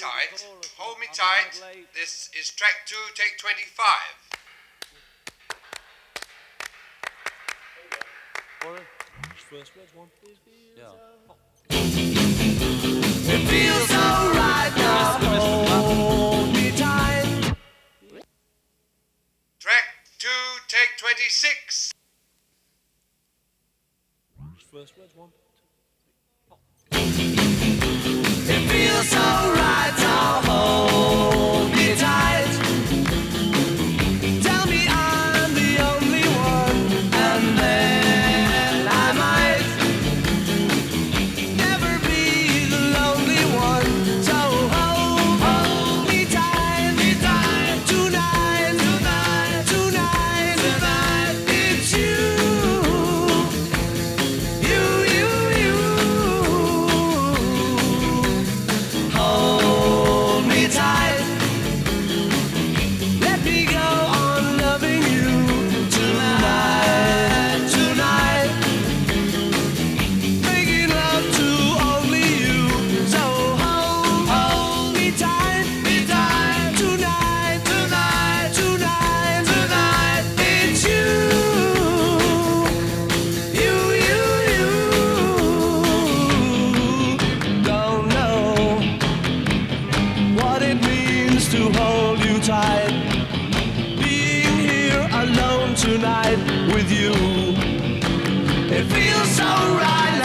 tight. Hold me tight. This is track two, take 25. It feels so right now. Hold me tight. Track two, take 26. First words, one. is to hold you tight. Being here alone tonight with you, it feels so right.